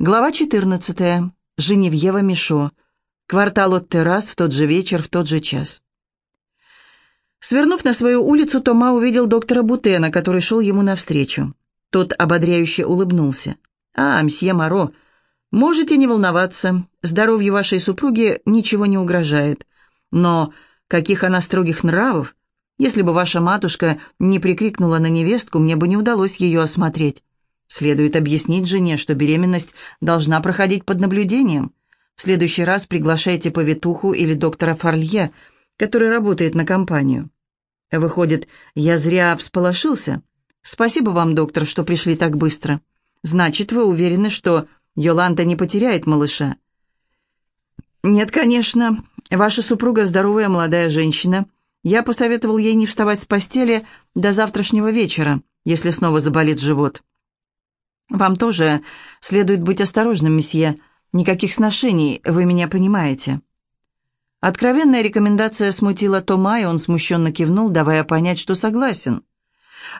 Глава 14. Женевьева Мишо. Квартал от террас в тот же вечер, в тот же час. Свернув на свою улицу, Тома увидел доктора Бутена, который шел ему навстречу. Тот ободряюще улыбнулся. «А, мсье Моро, можете не волноваться. Здоровью вашей супруги ничего не угрожает. Но каких она строгих нравов! Если бы ваша матушка не прикрикнула на невестку, мне бы не удалось ее осмотреть. Следует объяснить жене, что беременность должна проходить под наблюдением. В следующий раз приглашайте повитуху или доктора Фарлье, который работает на компанию. Выходит, я зря всполошился? Спасибо вам, доктор, что пришли так быстро. Значит, вы уверены, что Йоланта не потеряет малыша? Нет, конечно. Ваша супруга здоровая молодая женщина. Я посоветовал ей не вставать с постели до завтрашнего вечера, если снова заболит живот. «Вам тоже следует быть осторожным, месье. Никаких сношений, вы меня понимаете». Откровенная рекомендация смутила Тома, и он смущенно кивнул, давая понять, что согласен.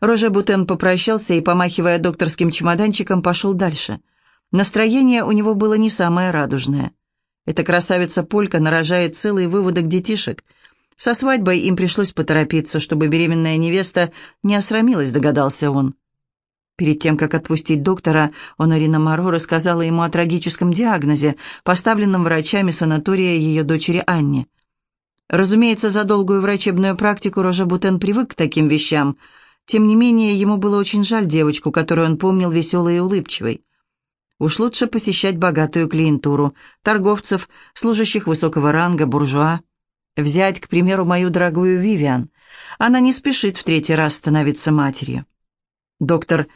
Роже Бутен попрощался и, помахивая докторским чемоданчиком, пошел дальше. Настроение у него было не самое радужное. Эта красавица Полька нарожает целый выводок детишек. Со свадьбой им пришлось поторопиться, чтобы беременная невеста не осрамилась, догадался он. Перед тем, как отпустить доктора, Онорина Моро рассказала ему о трагическом диагнозе, поставленном врачами санатория ее дочери Анне. Разумеется, за долгую врачебную практику Рожа Бутен привык к таким вещам. Тем не менее, ему было очень жаль девочку, которую он помнил веселой и улыбчивой. Уж лучше посещать богатую клиентуру, торговцев, служащих высокого ранга, буржуа. Взять, к примеру, мою дорогую Вивиан. Она не спешит в третий раз становиться матерью. Доктор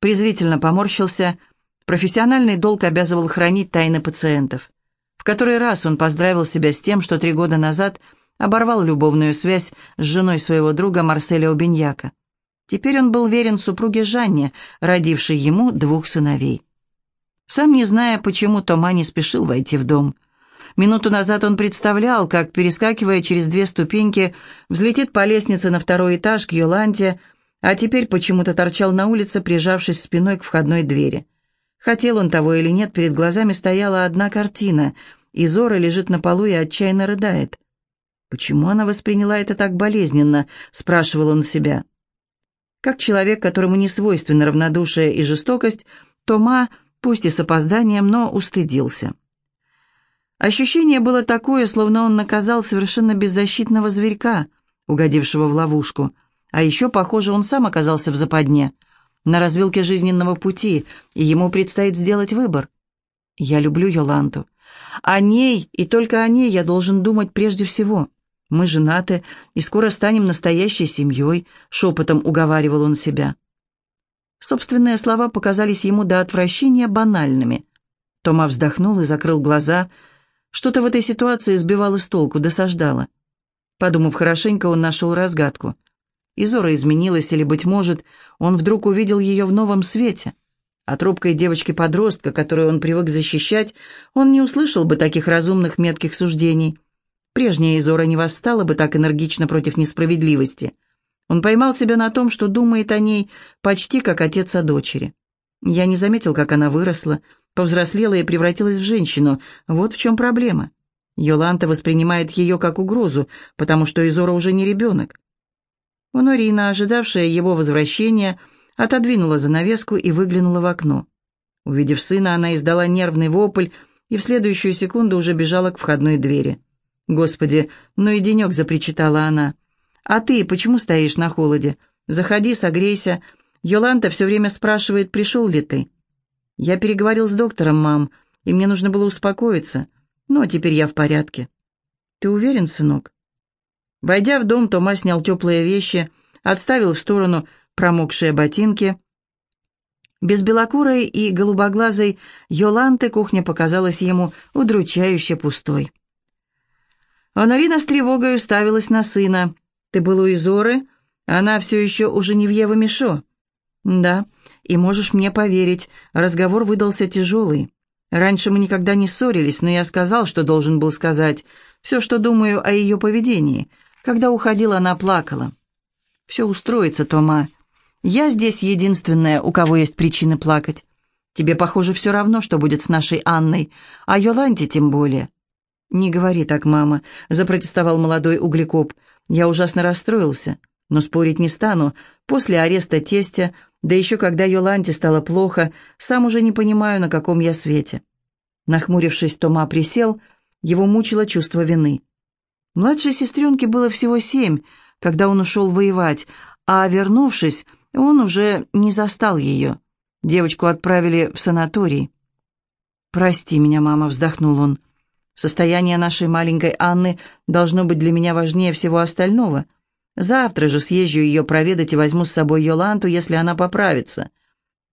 презрительно поморщился. Профессиональный долг обязывал хранить тайны пациентов. В который раз он поздравил себя с тем, что три года назад оборвал любовную связь с женой своего друга Марселя Обиньяка. Теперь он был верен супруге Жанне, родившей ему двух сыновей. Сам не зная, почему Тома не спешил войти в дом. Минуту назад он представлял, как, перескакивая через две ступеньки, взлетит по лестнице на второй этаж к Йоланте, а теперь почему-то торчал на улице, прижавшись спиной к входной двери. Хотел он того или нет, перед глазами стояла одна картина. Изора лежит на полу и отчаянно рыдает. «Почему она восприняла это так болезненно?» — спрашивал он себя. Как человек, которому не свойственна равнодушие и жестокость, Тома, пусть и с опозданием, но устыдился. Ощущение было такое, словно он наказал совершенно беззащитного зверька, угодившего в ловушку — а еще, похоже, он сам оказался в западне, на развилке жизненного пути, и ему предстоит сделать выбор. Я люблю Йоланту. О ней и только о ней я должен думать прежде всего. Мы женаты и скоро станем настоящей семьей, шепотом уговаривал он себя. Собственные слова показались ему до отвращения банальными. Тома вздохнул и закрыл глаза. Что-то в этой ситуации сбивало с толку, досаждало. Подумав хорошенько, он нашел разгадку — Изора изменилась, или, быть может, он вдруг увидел ее в новом свете. От робкой девочки-подростка, которую он привык защищать, он не услышал бы таких разумных метких суждений. Прежняя Изора не восстала бы так энергично против несправедливости. Он поймал себя на том, что думает о ней почти как отец о дочери. Я не заметил, как она выросла, повзрослела и превратилась в женщину. Вот в чем проблема. Йоланта воспринимает ее как угрозу, потому что Изора уже не ребенок. Онорина, ожидавшая его возвращения, отодвинула занавеску и выглянула в окно. Увидев сына, она издала нервный вопль и в следующую секунду уже бежала к входной двери. «Господи, ну и денек!» — запричитала она. «А ты почему стоишь на холоде? Заходи, согрейся. Йоланта все время спрашивает, пришел ли ты». «Я переговорил с доктором, мам, и мне нужно было успокоиться. Но теперь я в порядке». «Ты уверен, сынок?» Войдя в дом, Тома снял теплые вещи, отставил в сторону промокшие ботинки. Без белокурой и голубоглазой Йоланты кухня показалась ему удручающе пустой. Онорина с тревогой уставилась на сына. «Ты был у Изоры? Она все еще у Женевьева Мишо?» «Да, и можешь мне поверить, разговор выдался тяжелый. Раньше мы никогда не ссорились, но я сказал, что должен был сказать, все, что думаю о ее поведении, когда уходила, она плакала. «Все устроится, Тома. Я здесь единственная, у кого есть причины плакать. Тебе, похоже, все равно, что будет с нашей Анной, а Йоланте тем более». «Не говори так, мама», — запротестовал молодой углекоп. «Я ужасно расстроился, но спорить не стану. После ареста тестя, да еще когда Йоланте стало плохо, сам уже не понимаю, на каком я свете». Нахмурившись, Тома присел, его мучило чувство вины. Младшей сестренке было всего семь, когда он ушел воевать, а, вернувшись, он уже не застал ее. Девочку отправили в санаторий. «Прости меня, мама», — вздохнул он. «Состояние нашей маленькой Анны должно быть для меня важнее всего остального. Завтра же съезжу ее проведать и возьму с собой Йоланту, если она поправится.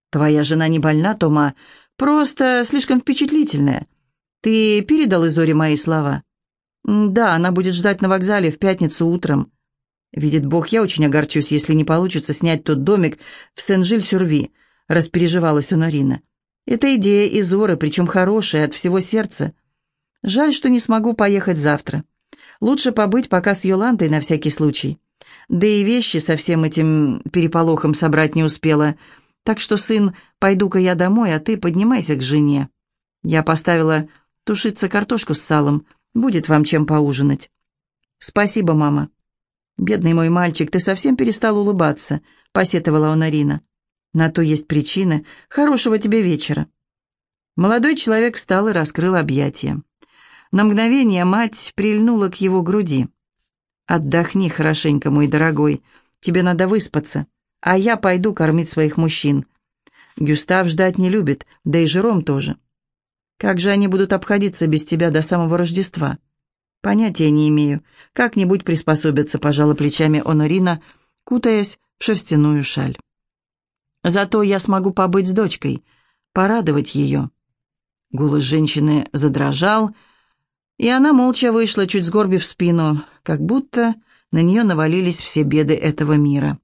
Твоя жена не больна, Тома, просто слишком впечатлительная. Ты передал Изоре мои слова?» «Да, она будет ждать на вокзале в пятницу утром». «Видит Бог, я очень огорчусь, если не получится снять тот домик в Сен-Жиль-Сюрви», — распереживалась Онорина. «Это идея Изоры, причем хорошая, от всего сердца. Жаль, что не смогу поехать завтра. Лучше побыть пока с Йолантой на всякий случай. Да и вещи со всем этим переполохом собрать не успела. Так что, сын, пойду-ка я домой, а ты поднимайся к жене. Я поставила тушиться картошку с салом. Будет вам чем поужинать». «Спасибо, мама». «Бедный мой мальчик, ты совсем перестал улыбаться», — посетовала Онарина. «На то есть причина. Хорошего тебе вечера». Молодой человек встал и раскрыл объятия. На мгновение мать прильнула к его груди. «Отдохни хорошенько, мой дорогой. Тебе надо выспаться, а я пойду кормить своих мужчин. Гюстав ждать не любит, да и Жером тоже. Как же они будут обходиться без тебя до самого Рождества?» «Понятия не имею. Как-нибудь приспособятся», — пожала плечами Онорина, кутаясь в шерстяную шаль. «Зато я смогу побыть с дочкой, порадовать ее». Голос женщины задрожал, и она молча вышла, чуть сгорбив спину, как будто на нее навалились все беды этого мира.